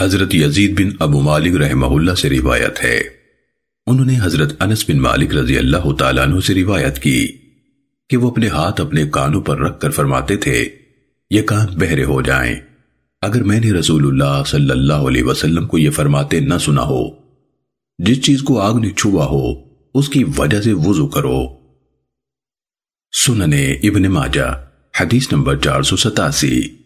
حضرت یزید بن ابو مالک رحمہ اللہ سے روایت ہے۔ انہوں نے حضرت انس بن مالک رضی اللہ تعالیٰ عنہ سے روایت کی کہ وہ اپنے ہاتھ اپنے کانوں پر رکھ کر فرماتے تھے، یہ کان بہرے ہو جائیں۔ اگر میں نے رسول اللہ صلی اللہ علیہ وسلم کو یہ فرماتے نہ سنا ہو، جس چیز کو آگ نے چھوا ہو، اس کی وجہ سے وضو کرو۔ سننے ابن ماجہ، حدیث نمبر چار سو ستاسی۔